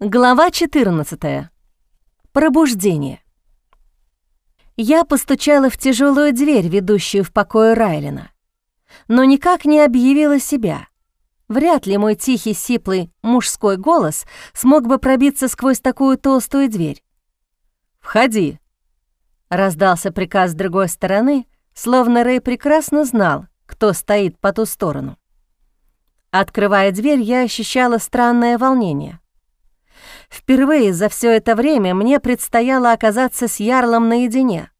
Глава 14. Пробуждение. Я постучала в тяжелую дверь, ведущую в покое Райлина, но никак не объявила себя. Вряд ли мой тихий, сиплый мужской голос смог бы пробиться сквозь такую толстую дверь. «Входи», — раздался приказ с другой стороны, словно Рэй прекрасно знал, кто стоит по ту сторону. Открывая дверь, я ощущала странное волнение — Впервые за все это время мне предстояло оказаться с Ярлом наедине.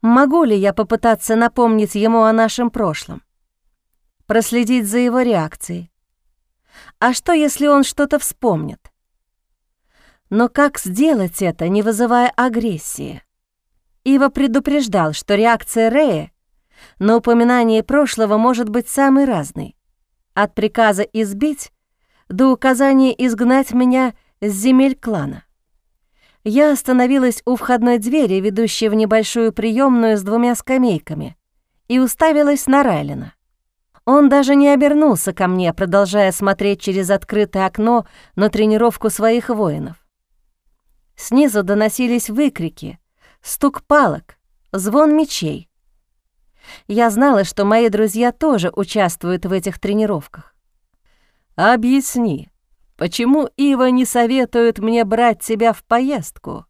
Могу ли я попытаться напомнить ему о нашем прошлом? Проследить за его реакцией? А что, если он что-то вспомнит? Но как сделать это, не вызывая агрессии? Ива предупреждал, что реакция Рея на упоминание прошлого может быть самой разной. От приказа избить до указания изгнать меня с земель клана. Я остановилась у входной двери, ведущей в небольшую приемную с двумя скамейками, и уставилась на Райлина. Он даже не обернулся ко мне, продолжая смотреть через открытое окно на тренировку своих воинов. Снизу доносились выкрики, стук палок, звон мечей. Я знала, что мои друзья тоже участвуют в этих тренировках. Объясни, почему Ива не советует мне брать тебя в поездку,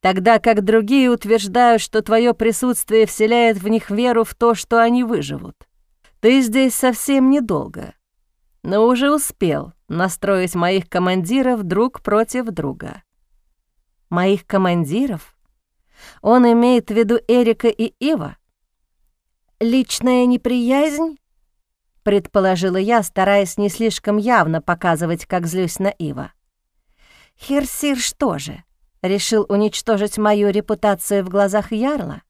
тогда как другие утверждают, что твое присутствие вселяет в них веру в то, что они выживут? Ты здесь совсем недолго, но уже успел настроить моих командиров друг против друга. Моих командиров? Он имеет в виду Эрика и Ива? Личная неприязнь? Предположила я, стараясь не слишком явно показывать, как злюсь на Ива. Херсир что же, решил уничтожить мою репутацию в глазах Ярла?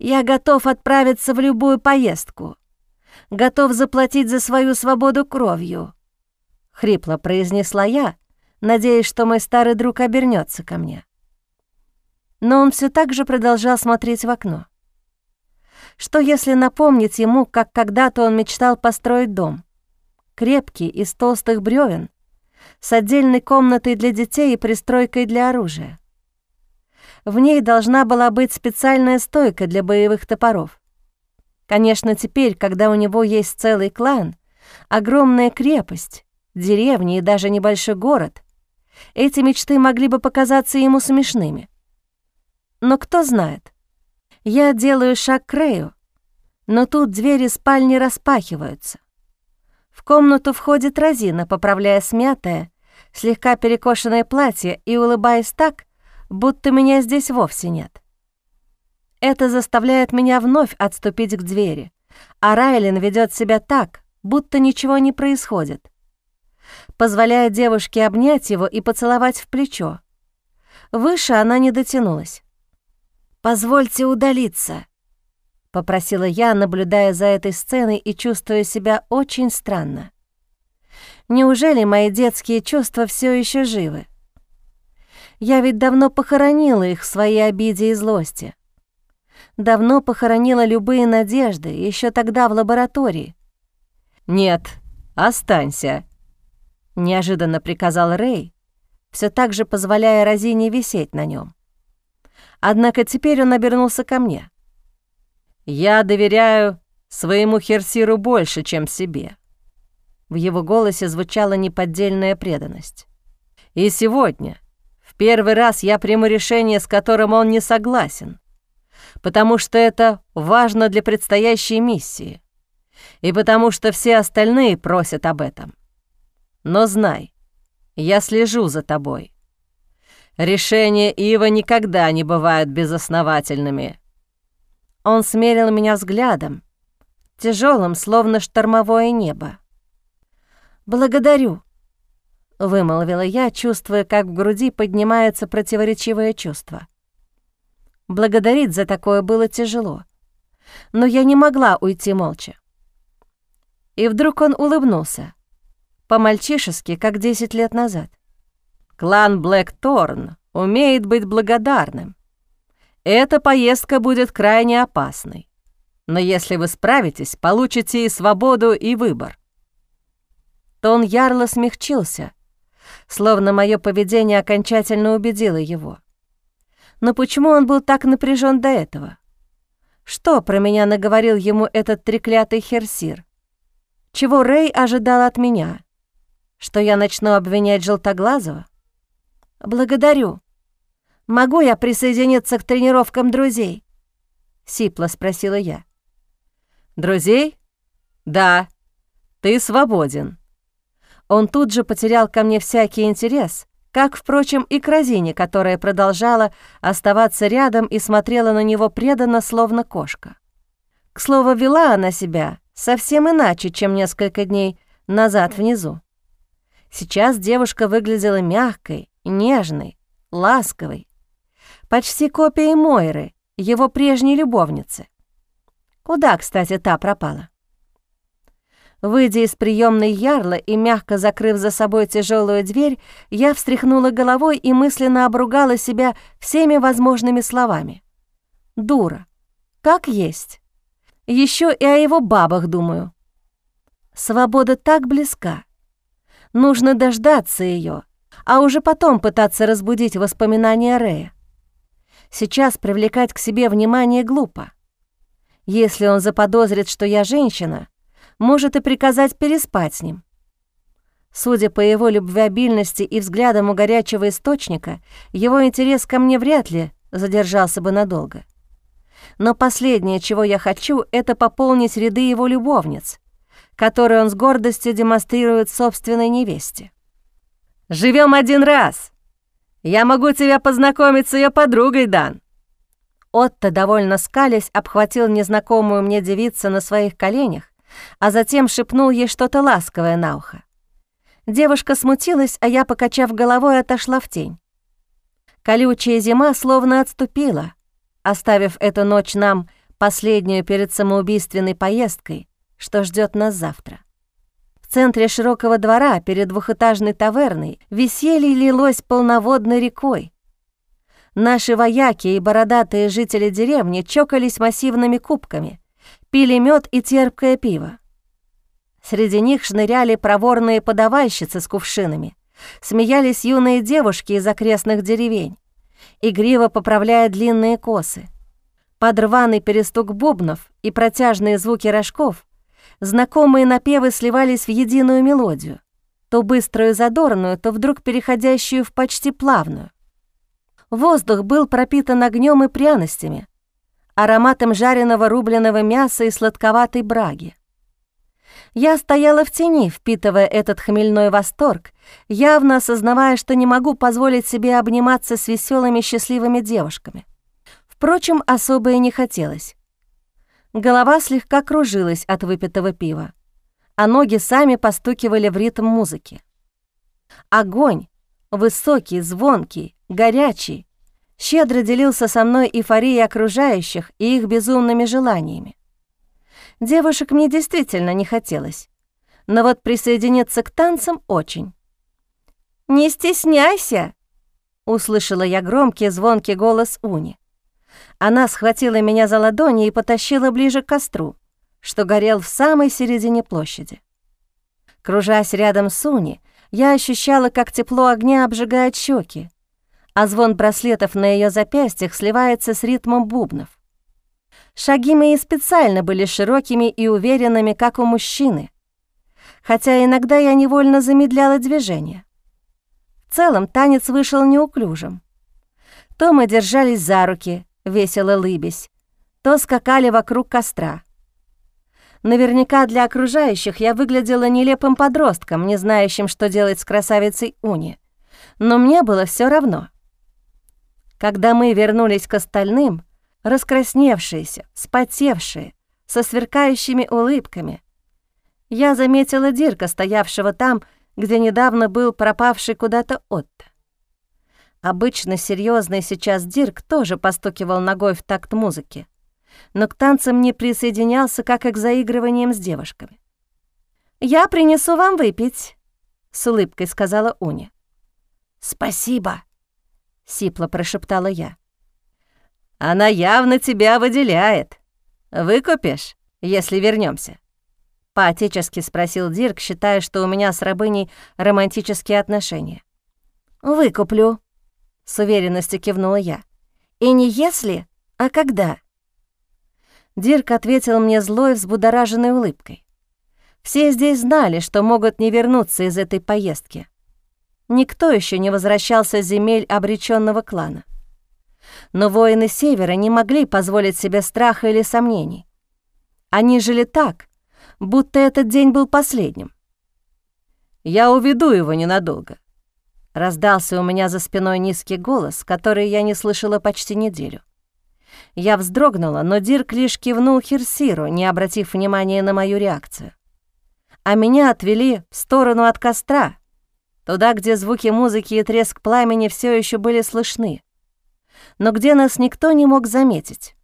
Я готов отправиться в любую поездку, готов заплатить за свою свободу кровью, хрипло произнесла я, надеясь, что мой старый друг обернется ко мне. Но он все так же продолжал смотреть в окно. Что если напомнить ему, как когда-то он мечтал построить дом? Крепкий, из толстых бревен, с отдельной комнатой для детей и пристройкой для оружия. В ней должна была быть специальная стойка для боевых топоров. Конечно, теперь, когда у него есть целый клан, огромная крепость, деревни и даже небольшой город, эти мечты могли бы показаться ему смешными. Но кто знает — я делаю шаг к Рэю, но тут двери спальни распахиваются. В комнату входит Розина, поправляя смятое, слегка перекошенное платье и улыбаясь так, будто меня здесь вовсе нет. Это заставляет меня вновь отступить к двери, а Райлин ведет себя так, будто ничего не происходит. Позволяя девушке обнять его и поцеловать в плечо. Выше она не дотянулась. «Позвольте удалиться», — попросила я, наблюдая за этой сценой и чувствуя себя очень странно. Неужели мои детские чувства все еще живы? Я ведь давно похоронила их в своей обиде и злости. Давно похоронила любые надежды, еще тогда в лаборатории. «Нет, останься», — неожиданно приказал Рэй, все так же позволяя Розине висеть на нем. Однако теперь он обернулся ко мне. «Я доверяю своему Херсиру больше, чем себе». В его голосе звучала неподдельная преданность. «И сегодня, в первый раз, я приму решение, с которым он не согласен, потому что это важно для предстоящей миссии, и потому что все остальные просят об этом. Но знай, я слежу за тобой». Решения Ива никогда не бывают безосновательными. Он смерил меня взглядом, тяжелым, словно штормовое небо. «Благодарю», — вымолвила я, чувствуя, как в груди поднимается противоречивое чувство. Благодарить за такое было тяжело, но я не могла уйти молча. И вдруг он улыбнулся, по-мальчишески, как десять лет назад. Клан Блэкторн умеет быть благодарным. Эта поездка будет крайне опасной. Но если вы справитесь, получите и свободу, и выбор. Тон Ярла смягчился, словно мое поведение окончательно убедило его. Но почему он был так напряжен до этого? Что про меня наговорил ему этот треклятый херсир? Чего Рэй ожидал от меня? Что я начну обвинять Желтоглазого? Благодарю. Могу я присоединиться к тренировкам друзей? Сипло спросила я. Друзей? Да. Ты свободен. Он тут же потерял ко мне всякий интерес, как, впрочем, и к Розине, которая продолжала оставаться рядом и смотрела на него преданно, словно кошка. К слову, вела она себя совсем иначе, чем несколько дней назад внизу. Сейчас девушка выглядела мягкой, нежной, ласковой, почти копией Мойры, его прежней любовницы. Куда, кстати, та пропала? Выйдя из приемной ярла и мягко закрыв за собой тяжелую дверь, я встряхнула головой и мысленно обругала себя всеми возможными словами. Дура. Как есть. Еще и о его бабах думаю. Свобода так близка. Нужно дождаться ее, а уже потом пытаться разбудить воспоминания Рея. Сейчас привлекать к себе внимание глупо. Если он заподозрит, что я женщина, может и приказать переспать с ним. Судя по его любвеобильности и взглядам у горячего источника, его интерес ко мне вряд ли задержался бы надолго. Но последнее, чего я хочу, это пополнить ряды его любовниц, которые он с гордостью демонстрирует собственной невесте. Живем один раз. Я могу тебя познакомить с ее подругой, Дан». Отто, довольно скалясь, обхватил незнакомую мне девицу на своих коленях а затем шепнул ей что-то ласковое на ухо. Девушка смутилась, а я, покачав головой, отошла в тень. Колючая зима словно отступила, оставив эту ночь нам последнюю перед самоубийственной поездкой, что ждет нас завтра. Центре широкого двора перед двухэтажной таверной веселье лилось полноводной рекой. Наши вояки и бородатые жители деревни чокались массивными кубками — пили мед и терпкое пиво. Среди них шныряли проворные подавальщицы с кувшинами, смеялись юные девушки из окрестных деревень, игриво поправляя длинные косы. Под рваный перестук бубнов и протяжные звуки рожков знакомые напевы сливались в единую мелодию, то быструю задорную, то вдруг переходящую в почти плавную. Воздух был пропитан огнем и пряностями, ароматом жареного рубленого мяса и сладковатой браги. Я стояла в тени, впитывая этот хмельной восторг, явно осознавая, что не могу позволить себе обниматься с веселыми счастливыми девушками. Впрочем, особо и не хотелось. Голова слегка кружилась от выпитого пива, а ноги сами постукивали в ритм музыки. Огонь, высокий, звонкий, горячий, щедро делился со мной эйфорией окружающих и их безумными желаниями. Девушек мне действительно не хотелось, но вот присоединиться к танцам очень. «Не стесняйся!» — услышала я громкий звонкий голос Уни. Она схватила меня за ладони и потащила ближе к костру, что горел в самой середине площади. Кружась рядом с Уни, я ощущала, как тепло огня обжигает щеки, а звон браслетов на ее запястьях сливается с ритмом бубнов. Шаги мои специально были широкими и уверенными, как у мужчины, хотя иногда я невольно замедляла движение. В целом танец вышел неуклюжим. То мы держались за руки, весело лыбясь, то скакали вокруг костра. Наверняка для окружающих я выглядела нелепым подростком, не знающим, что делать с красавицей Уни. Но мне было все равно — когда мы вернулись к остальным, раскрасневшиеся, спотевшие, со сверкающими улыбками, я заметила Дирка, стоявшего там, где недавно был пропавший куда-то Отто. Обычно серьезный сейчас Дирк тоже постукивал ногой в такт музыки, но к танцам не присоединялся, как и к заигрываниям с девушками. «Я принесу вам выпить», — с улыбкой сказала Уня. «Спасибо», — сипло прошептала я. «Она явно тебя выделяет. Выкупишь, если вернемся? По-отечески спросил Дирк, считая, что у меня с рабыней романтические отношения. «Выкуплю», — с уверенностью кивнула я. «И не если, а когда?» Дирк ответил мне злой, взбудораженной улыбкой. Все здесь знали, что могут не вернуться из этой поездки. Никто еще не возвращался с земель обреченного клана. Но воины Севера не могли позволить себе страха или сомнений. Они жили так, будто этот день был последним. «Я уведу его ненадолго», — раздался у меня за спиной низкий голос, который я не слышала почти неделю. Я вздрогнула, но Дирк лишь кивнул Херсиру, не обратив внимания на мою реакцию. А меня отвели в сторону от костра, туда, где звуки музыки и треск пламени все еще были слышны, но где нас никто не мог заметить.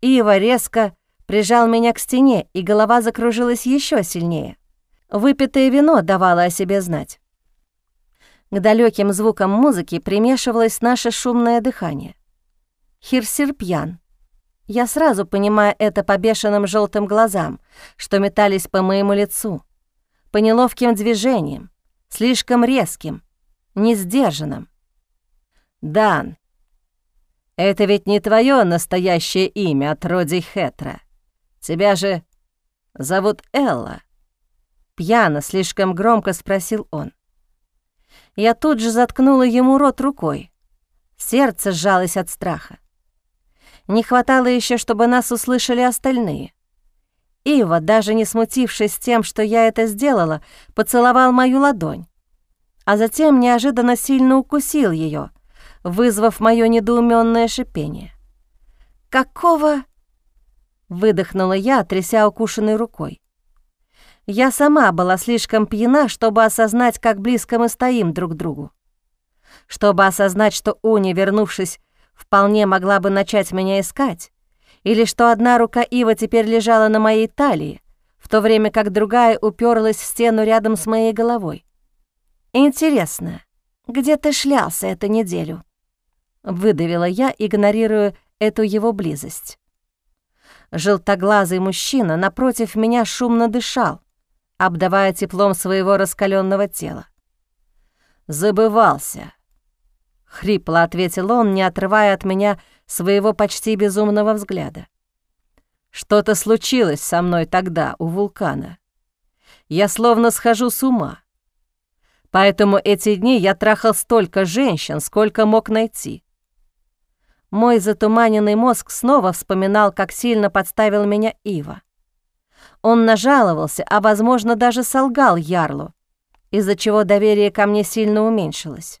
Ива резко прижал меня к стене, и голова закружилась еще сильнее. Выпитое вино давало о себе знать. К далеким звукам музыки примешивалось наше шумное дыхание. Хирсир пьян. Я сразу понимаю это по бешеным желтым глазам, что метались по моему лицу, по неловким движениям, слишком резким, несдержанным. «Дан, это ведь не твое настоящее имя от роди Хетра. Тебя же зовут Элла». Пьяно, слишком громко спросил он. Я тут же заткнула ему рот рукой. Сердце сжалось от страха. Не хватало еще, чтобы нас услышали остальные. Ива, даже не смутившись тем, что я это сделала, поцеловал мою ладонь, а затем неожиданно сильно укусил ее, вызвав мое недоуменное шипение. «Какого?» — выдохнула я, тряся укушенной рукой. Я сама была слишком пьяна, чтобы осознать, как близко мы стоим друг к другу. Чтобы осознать, что Уни, вернувшись вполне могла бы начать меня искать, или что одна рука Ива теперь лежала на моей талии, в то время как другая уперлась в стену рядом с моей головой. «Интересно, где ты шлялся эту неделю?» — выдавила я, игнорируя эту его близость. Желтоглазый мужчина напротив меня шумно дышал, обдавая теплом своего раскаленного тела. «Забывался», — хрипло ответил он, не отрывая от меня своего почти безумного взгляда. «Что-то случилось со мной тогда у вулкана. Я словно схожу с ума. Поэтому эти дни я трахал столько женщин, сколько мог найти. Мой затуманенный мозг снова вспоминал, как сильно подставил меня Ива. Он нажаловался, а, возможно, даже солгал Ярлу, из-за чего доверие ко мне сильно уменьшилось.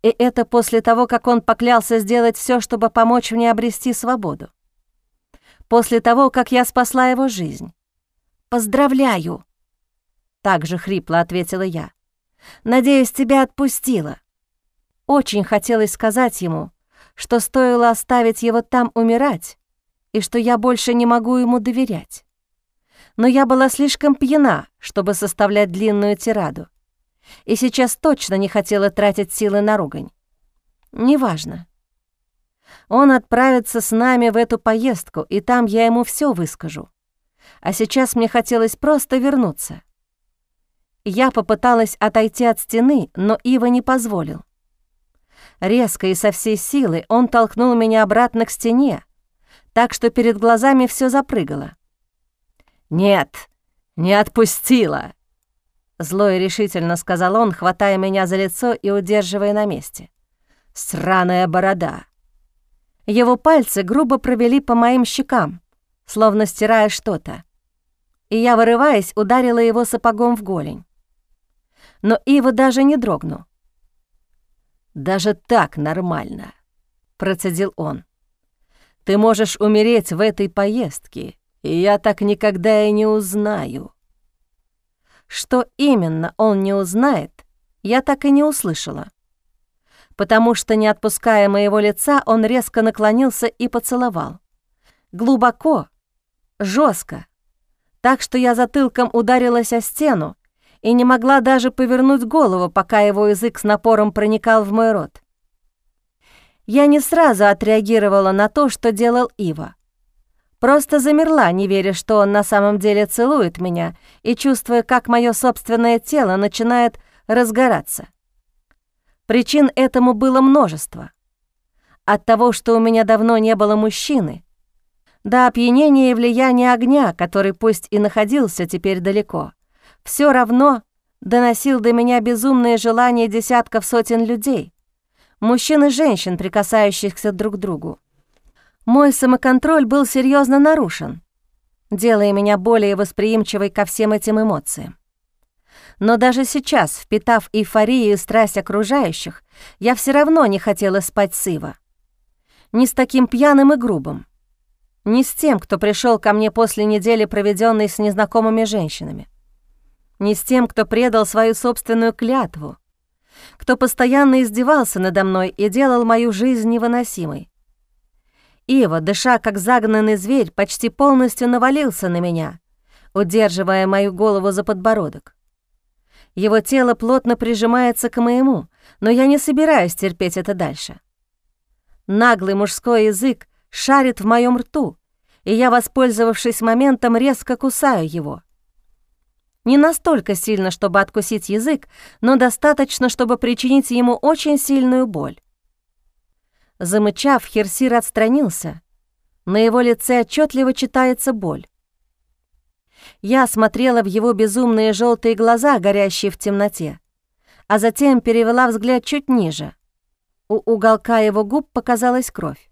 И это после того, как он поклялся сделать все, чтобы помочь мне обрести свободу. После того, как я спасла его жизнь. «Поздравляю!» Так же хрипло ответила я. «Надеюсь, тебя отпустила». Очень хотелось сказать ему, что стоило оставить его там умирать, и что я больше не могу ему доверять. Но я была слишком пьяна, чтобы составлять длинную тираду и сейчас точно не хотела тратить силы на ругань. Неважно. Он отправится с нами в эту поездку, и там я ему все выскажу. А сейчас мне хотелось просто вернуться. Я попыталась отойти от стены, но Ива не позволил. Резко и со всей силы он толкнул меня обратно к стене, так что перед глазами все запрыгало. «Нет, не отпустила!» Зло и решительно сказал он, хватая меня за лицо и удерживая на месте. «Сраная борода!» Его пальцы грубо провели по моим щекам, словно стирая что-то. И я, вырываясь, ударила его сапогом в голень. Но Ива даже не дрогнул. «Даже так нормально», — процедил он. «Ты можешь умереть в этой поездке, и я так никогда и не узнаю». Что именно он не узнает, я так и не услышала. Потому что, не отпуская моего лица, он резко наклонился и поцеловал. Глубоко, жестко, так что я затылком ударилась о стену и не могла даже повернуть голову, пока его язык с напором проникал в мой рот. Я не сразу отреагировала на то, что делал Ива. Просто замерла, не веря, что он на самом деле целует меня, и чувствуя, как мое собственное тело начинает разгораться. Причин этому было множество. От того, что у меня давно не было мужчины, до опьянения и влияния огня, который пусть и находился теперь далеко, все равно доносил до меня безумное желание десятков сотен людей, мужчин и женщин, прикасающихся друг к другу. Мой самоконтроль был серьезно нарушен, делая меня более восприимчивой ко всем этим эмоциям. Но даже сейчас, впитав эйфорию и страсть окружающих, я все равно не хотела спать с Ива. Не с таким пьяным и грубым. Не с тем, кто пришел ко мне после недели, проведенной с незнакомыми женщинами. Не с тем, кто предал свою собственную клятву. Кто постоянно издевался надо мной и делал мою жизнь невыносимой. Ива, дыша как загнанный зверь, почти полностью навалился на меня, удерживая мою голову за подбородок. Его тело плотно прижимается к моему, но я не собираюсь терпеть это дальше. Наглый мужской язык шарит в моем рту, и я, воспользовавшись моментом, резко кусаю его. Не настолько сильно, чтобы откусить язык, но достаточно, чтобы причинить ему очень сильную боль. Замычав, Херсир отстранился. На его лице отчетливо читается боль. Я смотрела в его безумные желтые глаза, горящие в темноте, а затем перевела взгляд чуть ниже. У уголка его губ показалась кровь.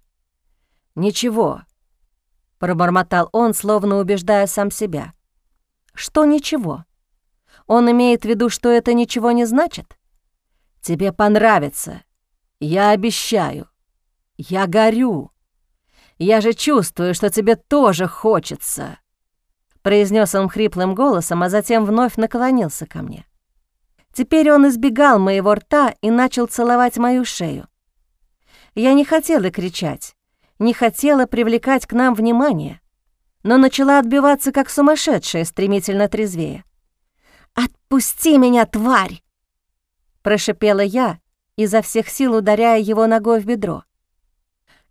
«Ничего», — пробормотал он, словно убеждая сам себя. «Что ничего? Он имеет в виду, что это ничего не значит?» «Тебе понравится. Я обещаю. Я горю. Я же чувствую, что тебе тоже хочется» произнес он хриплым голосом, а затем вновь наклонился ко мне. Теперь он избегал моего рта и начал целовать мою шею. Я не хотела кричать, не хотела привлекать к нам внимание, но начала отбиваться как сумасшедшая, стремительно трезвее. «Отпусти меня, тварь!» Прошипела я, изо всех сил ударяя его ногой в бедро.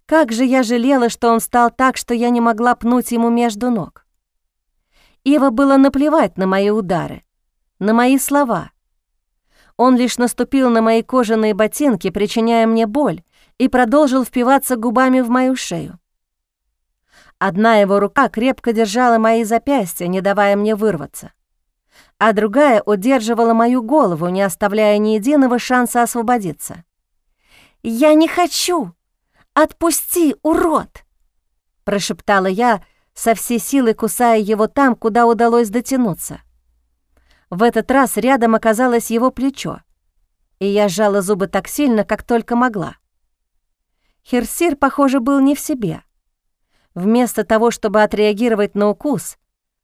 Как же я жалела, что он стал так, что я не могла пнуть ему между ног. Ива было наплевать на мои удары, на мои слова. Он лишь наступил на мои кожаные ботинки, причиняя мне боль, и продолжил впиваться губами в мою шею. Одна его рука крепко держала мои запястья, не давая мне вырваться, а другая удерживала мою голову, не оставляя ни единого шанса освободиться. «Я не хочу! Отпусти, урод!» прошептала я, со всей силы кусая его там, куда удалось дотянуться. В этот раз рядом оказалось его плечо, и я сжала зубы так сильно, как только могла. Херсир, похоже, был не в себе. Вместо того, чтобы отреагировать на укус,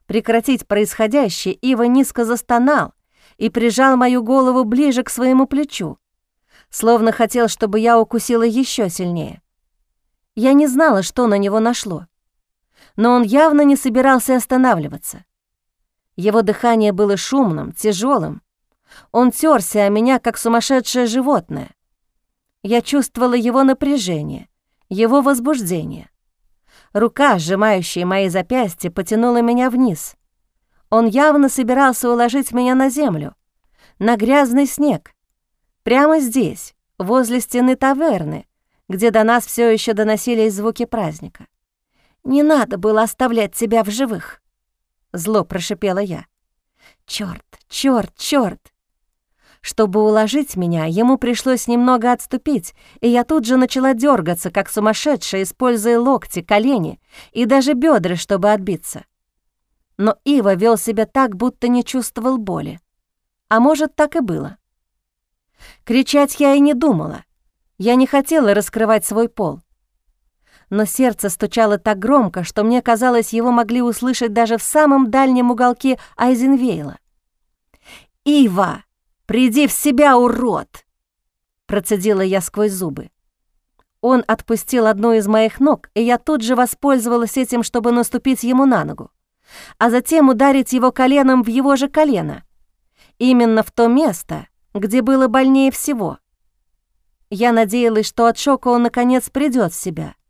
прекратить происходящее, Ива низко застонал и прижал мою голову ближе к своему плечу, словно хотел, чтобы я укусила еще сильнее. Я не знала, что на него нашло но он явно не собирался останавливаться. Его дыхание было шумным, тяжелым. Он терся о меня, как сумасшедшее животное. Я чувствовала его напряжение, его возбуждение. Рука, сжимающая мои запястья, потянула меня вниз. Он явно собирался уложить меня на землю, на грязный снег, прямо здесь, возле стены таверны, где до нас все еще доносились звуки праздника. «Не надо было оставлять тебя в живых», — зло прошипела я. «Чёрт, чёрт, чёрт!» Чтобы уложить меня, ему пришлось немного отступить, и я тут же начала дергаться, как сумасшедшая, используя локти, колени и даже бедра, чтобы отбиться. Но Ива вел себя так, будто не чувствовал боли. А может, так и было. Кричать я и не думала. Я не хотела раскрывать свой пол но сердце стучало так громко, что мне казалось, его могли услышать даже в самом дальнем уголке Айзенвейла. «Ива, приди в себя, урод!» Процедила я сквозь зубы. Он отпустил одну из моих ног, и я тут же воспользовалась этим, чтобы наступить ему на ногу, а затем ударить его коленом в его же колено. Именно в то место, где было больнее всего. Я надеялась, что от шока он наконец придёт в себя —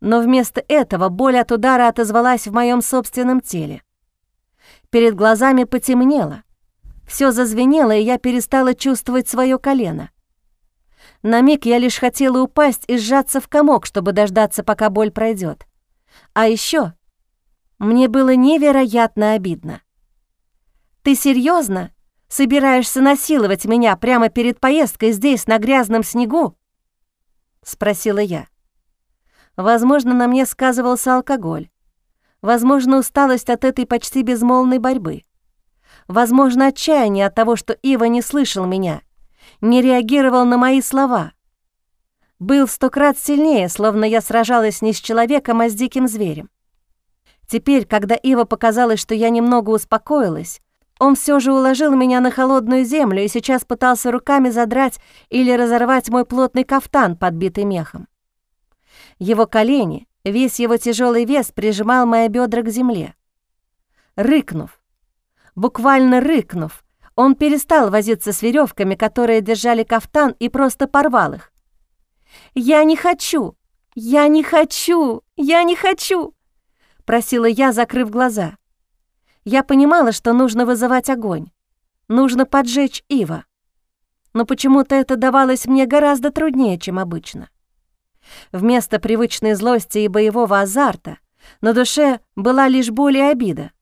но вместо этого боль от удара отозвалась в моем собственном теле. Перед глазами потемнело, все зазвенело, и я перестала чувствовать свое колено. На миг я лишь хотела упасть и сжаться в комок, чтобы дождаться, пока боль пройдет. А еще мне было невероятно обидно. «Ты серьезно собираешься насиловать меня прямо перед поездкой здесь, на грязном снегу?» — спросила я. Возможно, на мне сказывался алкоголь. Возможно, усталость от этой почти безмолвной борьбы. Возможно, отчаяние от того, что Ива не слышал меня, не реагировал на мои слова. Был сто крат сильнее, словно я сражалась не с человеком, а с диким зверем. Теперь, когда Ива показалось, что я немного успокоилась, он все же уложил меня на холодную землю и сейчас пытался руками задрать или разорвать мой плотный кафтан, подбитый мехом. Его колени, весь его тяжелый вес прижимал мои бедра к земле. Рыкнув, буквально рыкнув, он перестал возиться с веревками, которые держали кафтан, и просто порвал их. «Я не хочу! Я не хочу! Я не хочу!» просила я, закрыв глаза. Я понимала, что нужно вызывать огонь, нужно поджечь Ива. Но почему-то это давалось мне гораздо труднее, чем обычно. Вместо привычной злости и боевого азарта на душе была лишь боль и обида.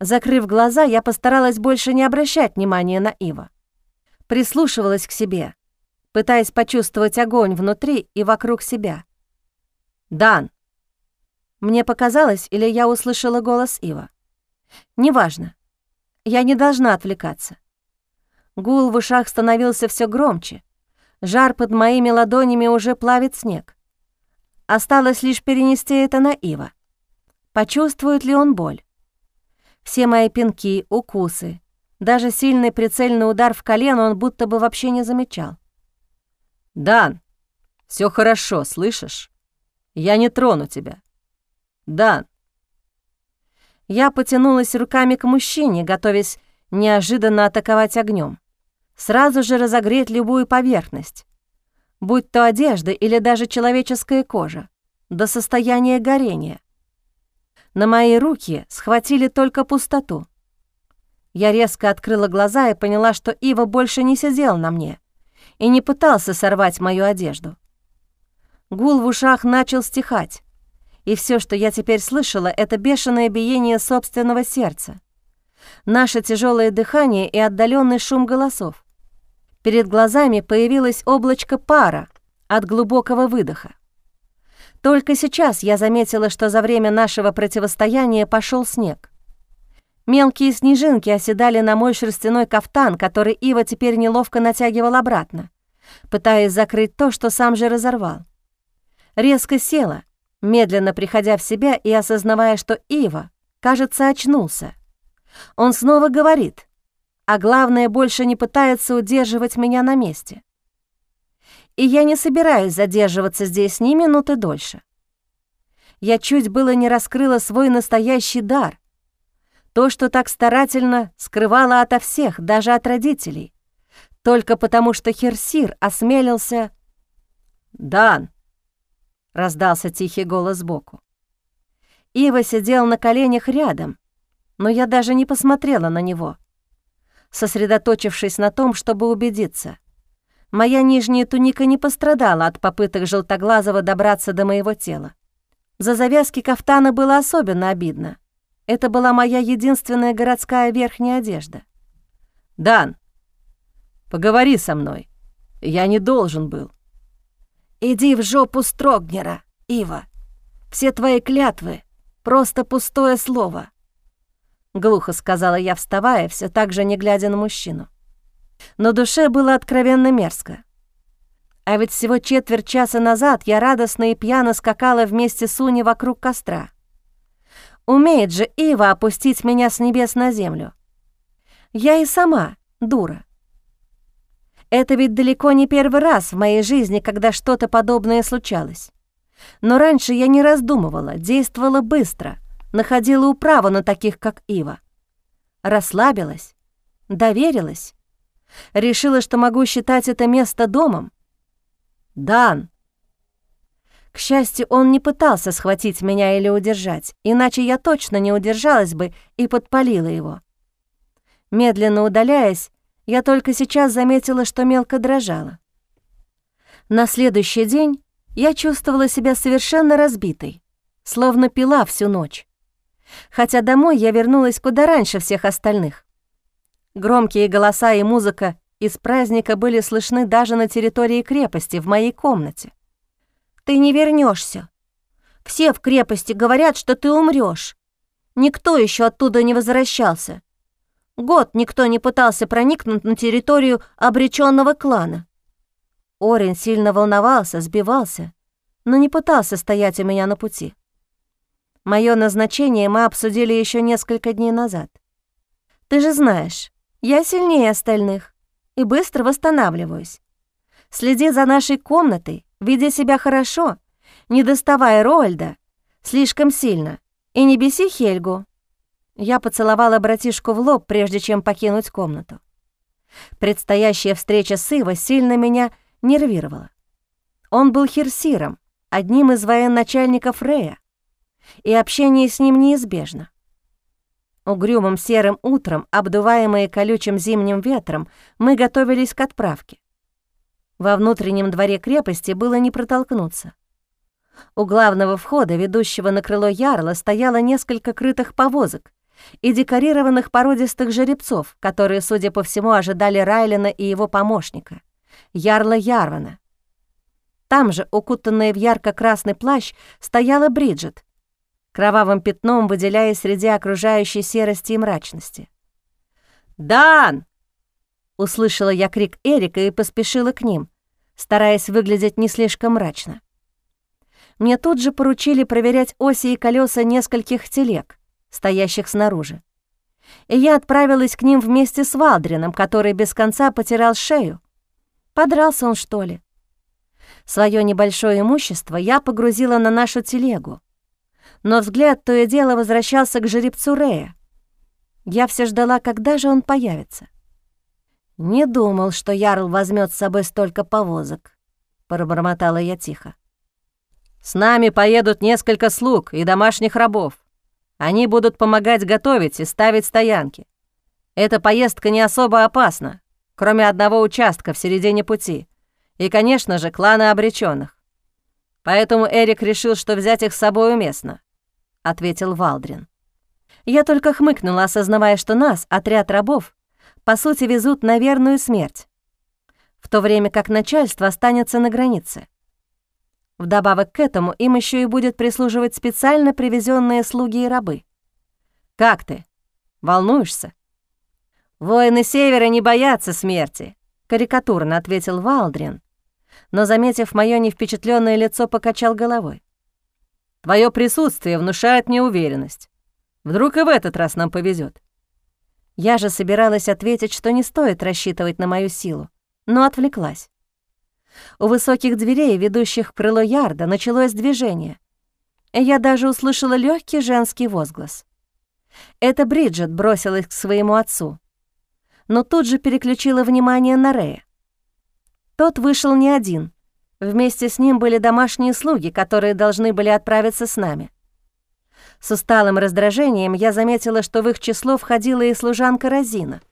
Закрыв глаза, я постаралась больше не обращать внимания на Ива. Прислушивалась к себе, пытаясь почувствовать огонь внутри и вокруг себя. «Дан, мне показалось, или я услышала голос Ива. Неважно. Я не должна отвлекаться. Гул в ушах становился все громче. Жар под моими ладонями уже плавит снег. Осталось лишь перенести это на Ива. Почувствует ли он боль? Все мои пинки, укусы, даже сильный прицельный удар в колено он будто бы вообще не замечал. «Дан, все хорошо, слышишь? Я не трону тебя. «Дан». Я потянулась руками к мужчине, готовясь неожиданно атаковать огнем. Сразу же разогреть любую поверхность, будь то одежда или даже человеческая кожа, до состояния горения. На мои руки схватили только пустоту. Я резко открыла глаза и поняла, что Ива больше не сидел на мне и не пытался сорвать мою одежду. Гул в ушах начал стихать и все, что я теперь слышала, это бешеное биение собственного сердца, наше тяжелое дыхание и отдаленный шум голосов. Перед глазами появилось облачко пара от глубокого выдоха. Только сейчас я заметила, что за время нашего противостояния пошел снег. Мелкие снежинки оседали на мой шерстяной кафтан, который Ива теперь неловко натягивал обратно, пытаясь закрыть то, что сам же разорвал. Резко села, медленно приходя в себя и осознавая, что Ива, кажется, очнулся. Он снова говорит, а главное, больше не пытается удерживать меня на месте. И я не собираюсь задерживаться здесь ни минуты дольше. Я чуть было не раскрыла свой настоящий дар, то, что так старательно скрывала ото всех, даже от родителей, только потому что Херсир осмелился... «Дан!» — раздался тихий голос сбоку. Ива сидел на коленях рядом, но я даже не посмотрела на него, сосредоточившись на том, чтобы убедиться. Моя нижняя туника не пострадала от попыток Желтоглазого добраться до моего тела. За завязки кафтана было особенно обидно. Это была моя единственная городская верхняя одежда. «Дан, поговори со мной. Я не должен был». «Иди в жопу Строгнера, Ива. Все твои клятвы — просто пустое слово», — глухо сказала я, вставая, все так же не глядя на мужчину. Но душе было откровенно мерзко. А ведь всего четверть часа назад я радостно и пьяно скакала вместе с Уни вокруг костра. Умеет же Ива опустить меня с небес на землю. Я и сама дура. Это ведь далеко не первый раз в моей жизни, когда что-то подобное случалось. Но раньше я не раздумывала, действовала быстро, находила управу на таких, как Ива. Расслабилась, доверилась, решила, что могу считать это место домом. Дан. К счастью, он не пытался схватить меня или удержать, иначе я точно не удержалась бы и подпалила его. Медленно удаляясь, я только сейчас заметила, что мелко дрожала. На следующий день я чувствовала себя совершенно разбитой, словно пила всю ночь. Хотя домой я вернулась куда раньше всех остальных. Громкие голоса и музыка из праздника были слышны даже на территории крепости, в моей комнате. «Ты не вернешься. Все в крепости говорят, что ты умрешь. Никто еще оттуда не возвращался. Год никто не пытался проникнуть на территорию обреченного клана. Орин сильно волновался, сбивался, но не пытался стоять у меня на пути. Мое назначение мы обсудили еще несколько дней назад. Ты же знаешь, я сильнее остальных и быстро восстанавливаюсь. Следи за нашей комнатой, веди себя хорошо, не доставая Роальда слишком сильно, и не беси Хельгу. Я поцеловала братишку в лоб, прежде чем покинуть комнату. Предстоящая встреча с Ива сильно меня нервировала. Он был херсиром, одним из военачальников Рея, и общение с ним неизбежно. Угрюмым серым утром, обдуваемые колючим зимним ветром, мы готовились к отправке. Во внутреннем дворе крепости было не протолкнуться. У главного входа, ведущего на крыло ярла, стояло несколько крытых повозок и декорированных породистых жеребцов, которые, судя по всему, ожидали Райлена и его помощника, ярла Ярвана. Там же, укутанная в ярко-красный плащ, стояла Бриджит, кровавым пятном выделяясь среди окружающей серости и мрачности. «Дан!» — услышала я крик Эрика и поспешила к ним, стараясь выглядеть не слишком мрачно. Мне тут же поручили проверять оси и колеса нескольких телег, стоящих снаружи. И я отправилась к ним вместе с Валдрином, который без конца потирал шею. Подрался он, что ли? Своё небольшое имущество я погрузила на нашу телегу, но взгляд то и дело возвращался к жеребцу Рея. Я все ждала, когда же он появится. «Не думал, что Ярл возьмет с собой столько повозок», — пробормотала я тихо. «С нами поедут несколько слуг и домашних рабов. Они будут помогать готовить и ставить стоянки. Эта поездка не особо опасна, кроме одного участка в середине пути. И, конечно же, клана обреченных. Поэтому Эрик решил, что взять их с собой уместно. — ответил Валдрин. Я только хмыкнула, осознавая, что нас, отряд рабов, по сути везут на верную смерть, в то время как начальство останется на границе. Вдобавок к этому им еще и будет прислуживать специально привезенные слуги и рабы. «Как ты? Волнуешься?» «Воины Севера не боятся смерти», — карикатурно ответил Валдрин, но, заметив моё невпечатленное лицо, покачал головой. Твое присутствие внушает мне уверенность. Вдруг и в этот раз нам повезет. Я же собиралась ответить, что не стоит рассчитывать на мою силу, но отвлеклась. У высоких дверей, ведущих в крыло ярда, началось движение. Я даже услышала легкий женский возглас. Это Бриджит бросилась к своему отцу, но тут же переключила внимание на Рея. Тот вышел не один — Вместе с ним были домашние слуги, которые должны были отправиться с нами. С усталым раздражением я заметила, что в их число входила и служанка Розина.